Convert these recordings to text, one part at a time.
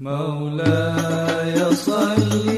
مولاي صل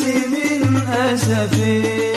الأنفاس من أسف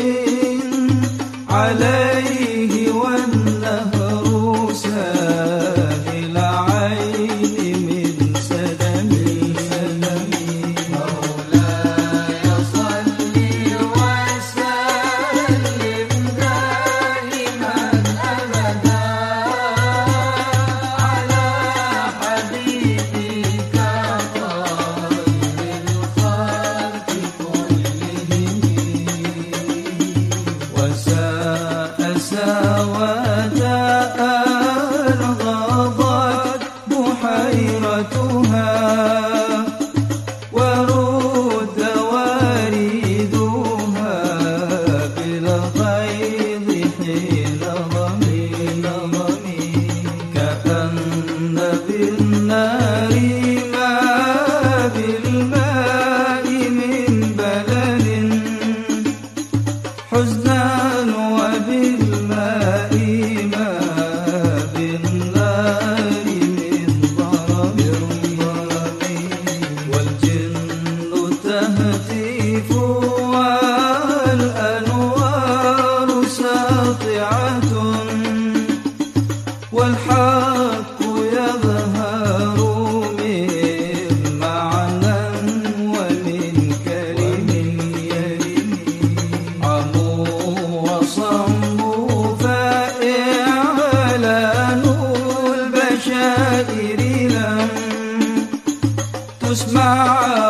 بالنار تسمع